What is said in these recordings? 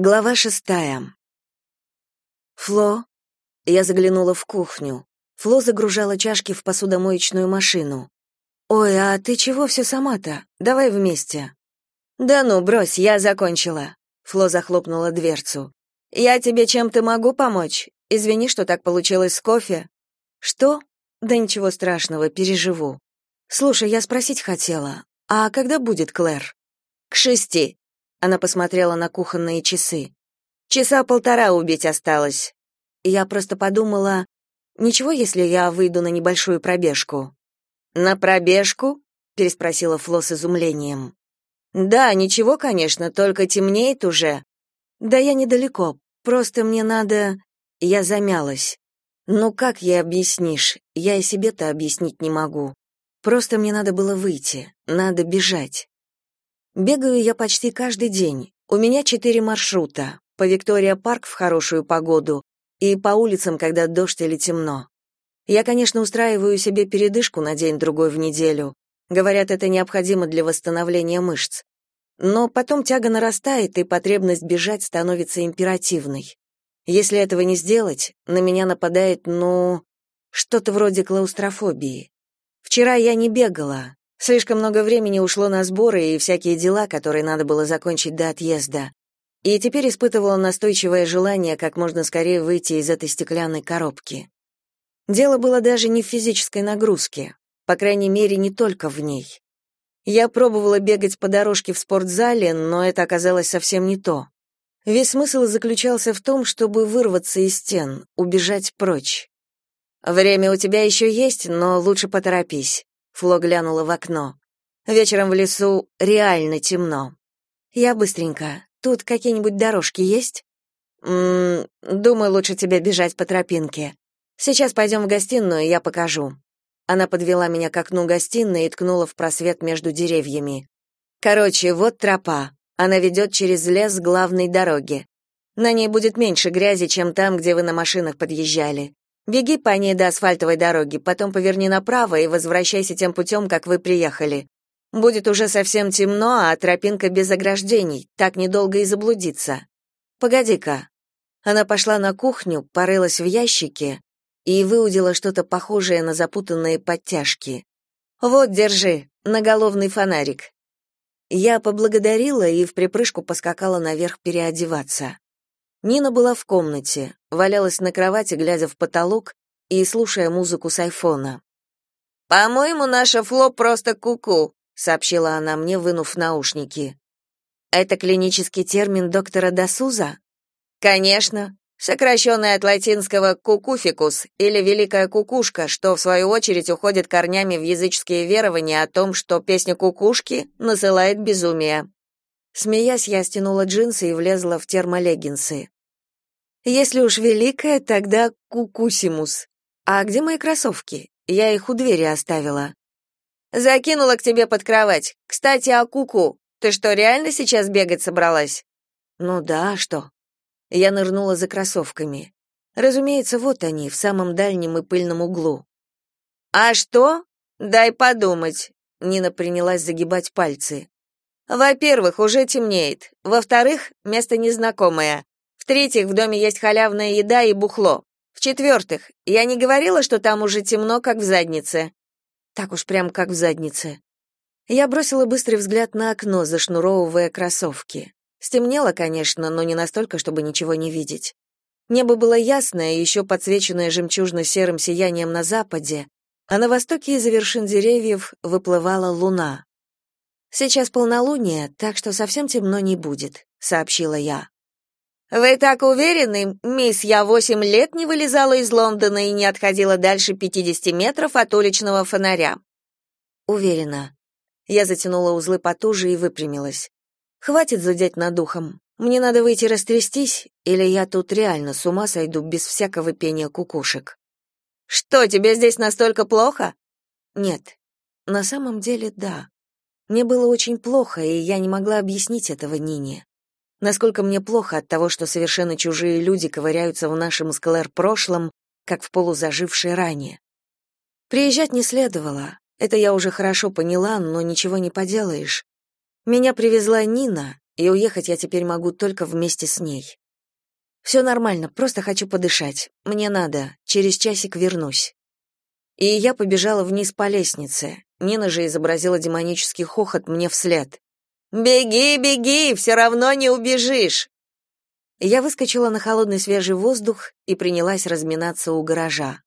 Глава шестая. Фло. Я заглянула в кухню. Фло загружала чашки в посудомоечную машину. «Ой, а ты чего все сама-то? Давай вместе». «Да ну, брось, я закончила». Фло захлопнула дверцу. «Я тебе чем-то могу помочь? Извини, что так получилось с кофе». «Что? Да ничего страшного, переживу. Слушай, я спросить хотела, а когда будет Клэр?» «К шести», она посмотрела на кухонные часы. Часа полтора убить осталось. Я просто подумала, ничего, если я выйду на небольшую пробежку. На пробежку? переспросила Фло с изумлением. Да, ничего, конечно, только темнеет уже. Да я недалеко. Просто мне надо Я замялась. Ну как ей объяснишь? Я и себе-то объяснить не могу. Просто мне надо было выйти, надо бежать. Бегаю я почти каждый день. У меня четыре маршрута. По Виктория-парк в хорошую погоду и по улицам, когда дождь или темно. Я, конечно, устраиваю себе передышку на день-другой в неделю. Говорят, это необходимо для восстановления мышц. Но потом тяга нарастает, и потребность бежать становится императивной. Если этого не сделать, на меня нападает, ну, что-то вроде клаустрофобии. Вчера я не бегала, Слишком много времени ушло на сборы и всякие дела, которые надо было закончить до отъезда. И теперь испытывала настойчивое желание как можно скорее выйти из этой стеклянной коробки. Дело было даже не в физической нагрузке, по крайней мере, не только в ней. Я пробовала бегать по дорожке в спортзале, но это оказалось совсем не то. Весь смысл заключался в том, чтобы вырваться из стен, убежать прочь. Время у тебя еще есть, но лучше поторопись. Фло глянула в окно. Вечером в лесу реально темно. Я быстренько. Тут какие-нибудь дорожки есть? М думаю, лучше тебе бежать по тропинке. Сейчас пойдем в гостиную, я покажу. Она подвела меня к окну гостиной и ткнула в просвет между деревьями. Короче, вот тропа. Она ведет через лес к главной дороге. На ней будет меньше грязи, чем там, где вы на машинах подъезжали. Беги по ней до асфальтовой дороги, потом поверни направо и возвращайся тем путем, как вы приехали. Будет уже совсем темно, а тропинка без ограждений, так недолго и заблудиться. Погоди-ка. Она пошла на кухню, порылась в ящике и выудила что-то похожее на запутанные подтяжки. Вот, держи, наголовный фонарик. Я поблагодарила и в припрыжку поскакала наверх переодеваться. Нина была в комнате, валялась на кровати, глядя в потолок и слушая музыку с айфона. «По-моему, наша Фло просто куку», -ку, сообщила она мне, вынув наушники. «Это клинический термин доктора Досуза?» «Конечно. Сокращенный от латинского «кукуфикус» или «великая кукушка», что, в свою очередь, уходит корнями в языческие верования о том, что песня кукушки насылает безумие. Смеясь, я стянула джинсы и влезла в термолеггинсы. Если уж великая, тогда кукусимус. А где мои кроссовки? Я их у двери оставила. Закинула к тебе под кровать. Кстати, о куку. Ты что, реально сейчас бегать собралась? Ну да, а что? Я нырнула за кроссовками. Разумеется, вот они, в самом дальнем и пыльном углу. А что? Дай подумать. Нина принялась загибать пальцы. Во-первых, уже темнеет. Во-вторых, место незнакомое. В-третьих, в доме есть халявная еда и бухло. В-четвертых, я не говорила, что там уже темно, как в заднице. Так уж прям как в заднице. Я бросила быстрый взгляд на окно, зашнуровывая кроссовки. Стемнело, конечно, но не настолько, чтобы ничего не видеть. Небо было ясное, еще подсвеченное жемчужно-серым сиянием на западе, а на востоке из-за вершин деревьев выплывала луна. Сейчас полнолуние, так что совсем темно не будет, сообщила я. Вы так уверены, мисс, я восемь лет не вылезала из Лондона и не отходила дальше пятидесяти метров от уличного фонаря. Уверена. Я затянула узлы потуже и выпрямилась. Хватит зудеть над духом. Мне надо выйти растрястись, или я тут реально с ума сойду без всякого пения кукушек. Что, тебе здесь настолько плохо? Нет. На самом деле, да. Мне было очень плохо, и я не могла объяснить этого Нине. Насколько мне плохо от того, что совершенно чужие люди ковыряются в нашем склэр прошлом, как в полузажившей ране. Приезжать не следовало. Это я уже хорошо поняла, но ничего не поделаешь. Меня привезла Нина, и уехать я теперь могу только вместе с ней. «Все нормально, просто хочу подышать. Мне надо, через часик вернусь». И я побежала вниз по лестнице. Нина же изобразила демонический хохот мне вслед. «Беги, беги, все равно не убежишь!» Я выскочила на холодный свежий воздух и принялась разминаться у гаража.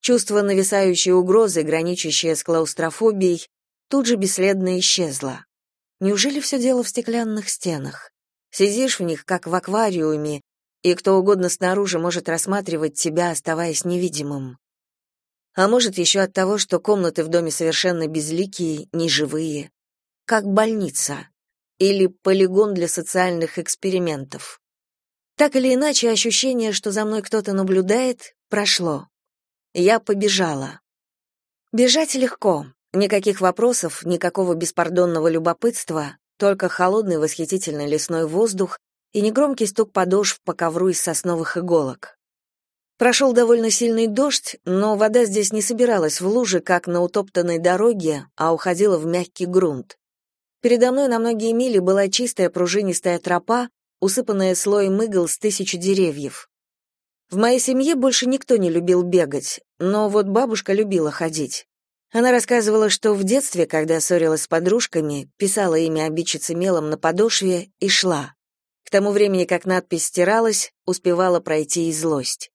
Чувство нависающей угрозы, граничащее с клаустрофобией, тут же бесследно исчезло. Неужели все дело в стеклянных стенах? Сидишь в них, как в аквариуме, и кто угодно снаружи может рассматривать тебя, оставаясь невидимым. А может, еще от того, что комнаты в доме совершенно безликие, неживые, как больница или полигон для социальных экспериментов. Так или иначе, ощущение, что за мной кто-то наблюдает, прошло. Я побежала. Бежать легко. Никаких вопросов, никакого беспардонного любопытства, только холодный восхитительный лесной воздух и негромкий стук подошв по ковру из сосновых иголок. Прошел довольно сильный дождь, но вода здесь не собиралась в лужи, как на утоптанной дороге, а уходила в мягкий грунт. Передо мной на многие мили была чистая пружинистая тропа, усыпанная слоем игл с тысячи деревьев. В моей семье больше никто не любил бегать, но вот бабушка любила ходить. Она рассказывала, что в детстве, когда ссорилась с подружками, писала имя обидчицы мелом на подошве и шла. К тому времени, как надпись стиралась, успевала пройти и злость.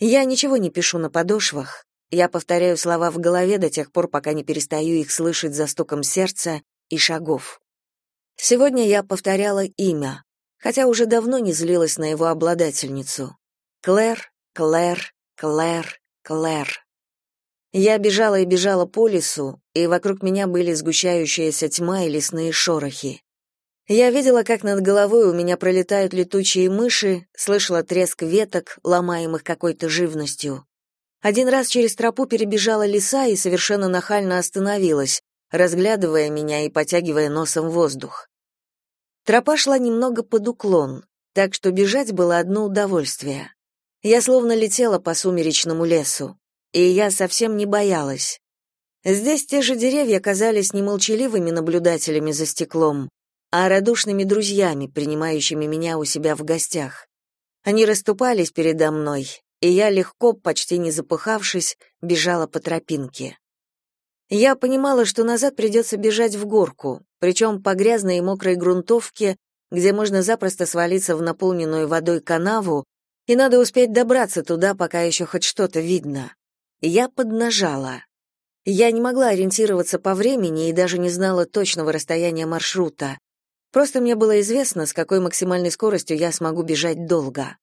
Я ничего не пишу на подошвах, я повторяю слова в голове до тех пор, пока не перестаю их слышать за стуком сердца и шагов. Сегодня я повторяла имя, хотя уже давно не злилась на его обладательницу. Клэр, Клэр, Клэр, Клэр. Я бежала и бежала по лесу, и вокруг меня были сгущающаяся тьма и лесные шорохи. Я видела, как над головой у меня пролетают летучие мыши, слышала треск веток, ломаемых какой-то живностью. Один раз через тропу перебежала лиса и совершенно нахально остановилась, разглядывая меня и потягивая носом воздух. Тропа шла немного под уклон, так что бежать было одно удовольствие. Я словно летела по сумеречному лесу, и я совсем не боялась. Здесь те же деревья казались не молчаливыми наблюдателями за стеклом, а радушными друзьями, принимающими меня у себя в гостях. Они расступались передо мной, и я легко, почти не запыхавшись, бежала по тропинке. Я понимала, что назад придется бежать в горку, причем по грязной и мокрой грунтовке, где можно запросто свалиться в наполненную водой канаву, и надо успеть добраться туда, пока еще хоть что-то видно. Я поднажала. Я не могла ориентироваться по времени и даже не знала точного расстояния маршрута. Просто мне было известно, с какой максимальной скоростью я смогу бежать долго.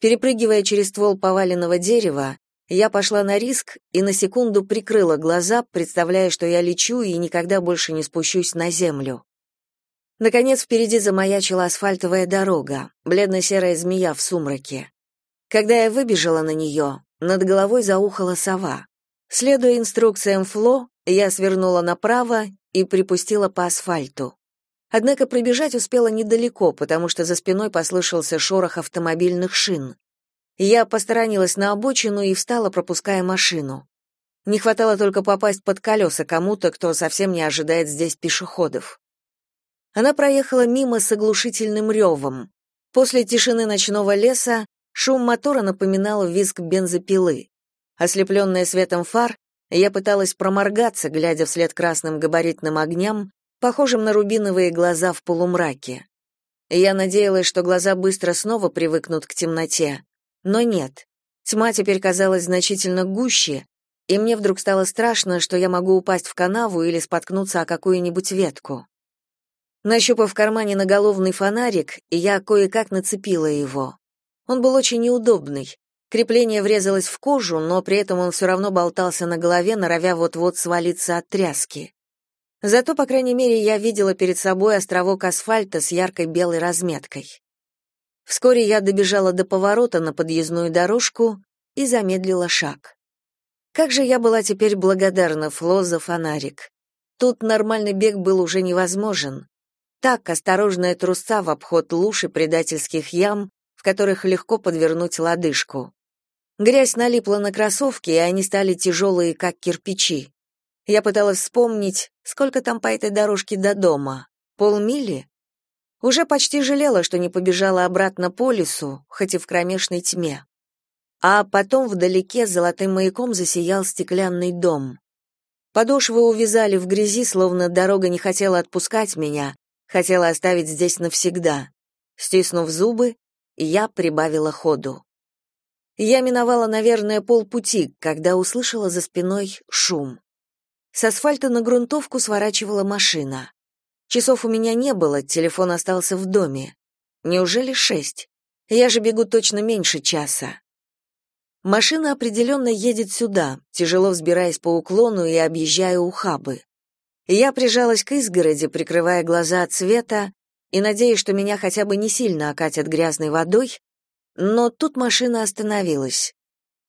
Перепрыгивая через ствол поваленного дерева, я пошла на риск и на секунду прикрыла глаза, представляя, что я лечу и никогда больше не спущусь на землю. Наконец впереди замаячила асфальтовая дорога, бледно-серая змея в сумраке. Когда я выбежала на нее, над головой заухала сова. Следуя инструкциям Фло, я свернула направо и припустила по асфальту. Однако пробежать успела недалеко, потому что за спиной послышался шорох автомобильных шин. Я посторонилась на обочину и встала, пропуская машину. Не хватало только попасть под колеса кому-то, кто совсем не ожидает здесь пешеходов. Она проехала мимо с оглушительным ревом. После тишины ночного леса шум мотора напоминал визг бензопилы. Ослепленная светом фар, я пыталась проморгаться, глядя вслед красным габаритным огням, похожим на рубиновые глаза в полумраке. Я надеялась, что глаза быстро снова привыкнут к темноте, но нет. Тьма теперь казалась значительно гуще, и мне вдруг стало страшно, что я могу упасть в канаву или споткнуться о какую-нибудь ветку. Нащупав в кармане наголовный фонарик, я кое-как нацепила его. Он был очень неудобный. Крепление врезалось в кожу, но при этом он все равно болтался на голове, норовя вот-вот свалиться от тряски. Зато, по крайней мере, я видела перед собой островок асфальта с яркой белой разметкой. Вскоре я добежала до поворота на подъездную дорожку и замедлила шаг. Как же я была теперь благодарна Фло за фонарик. Тут нормальный бег был уже невозможен. Так, осторожная трусца в обход луж и предательских ям, в которых легко подвернуть лодыжку. Грязь налипла на кроссовки, и они стали тяжелые, как кирпичи. Я пыталась вспомнить, сколько там по этой дорожке до дома. Полмили? Уже почти жалела, что не побежала обратно по лесу, хоть и в кромешной тьме. А потом вдалеке золотым маяком засиял стеклянный дом. Подошвы увязали в грязи, словно дорога не хотела отпускать меня, хотела оставить здесь навсегда. Стиснув зубы, я прибавила ходу. Я миновала, наверное, полпути, когда услышала за спиной шум. С асфальта на грунтовку сворачивала машина. Часов у меня не было, телефон остался в доме. Неужели шесть? Я же бегу точно меньше часа. Машина определенно едет сюда, тяжело взбираясь по уклону и объезжая ухабы. Я прижалась к изгороди, прикрывая глаза от света и надеясь, что меня хотя бы не сильно окатят грязной водой, но тут машина остановилась.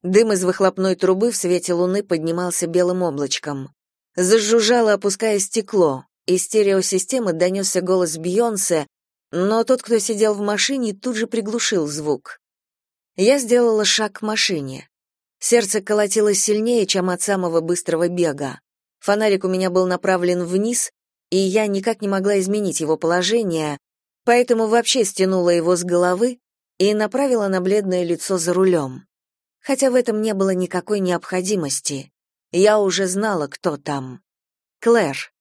Дым из выхлопной трубы в свете луны поднимался белым облачком. Зажужжало, опуская стекло. Из стереосистемы донесся голос Бейонсе, но тот, кто сидел в машине, тут же приглушил звук. Я сделала шаг к машине. Сердце колотилось сильнее, чем от самого быстрого бега. Фонарик у меня был направлен вниз, и я никак не могла изменить его положение, поэтому вообще стянула его с головы и направила на бледное лицо за рулем. Хотя в этом не было никакой необходимости. Я уже знала, кто там. Клэр.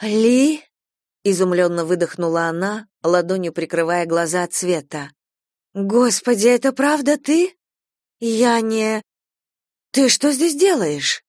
«Ли?» — изумленно выдохнула она, ладонью прикрывая глаза от света. «Господи, это правда ты? Я не... Ты что здесь делаешь?»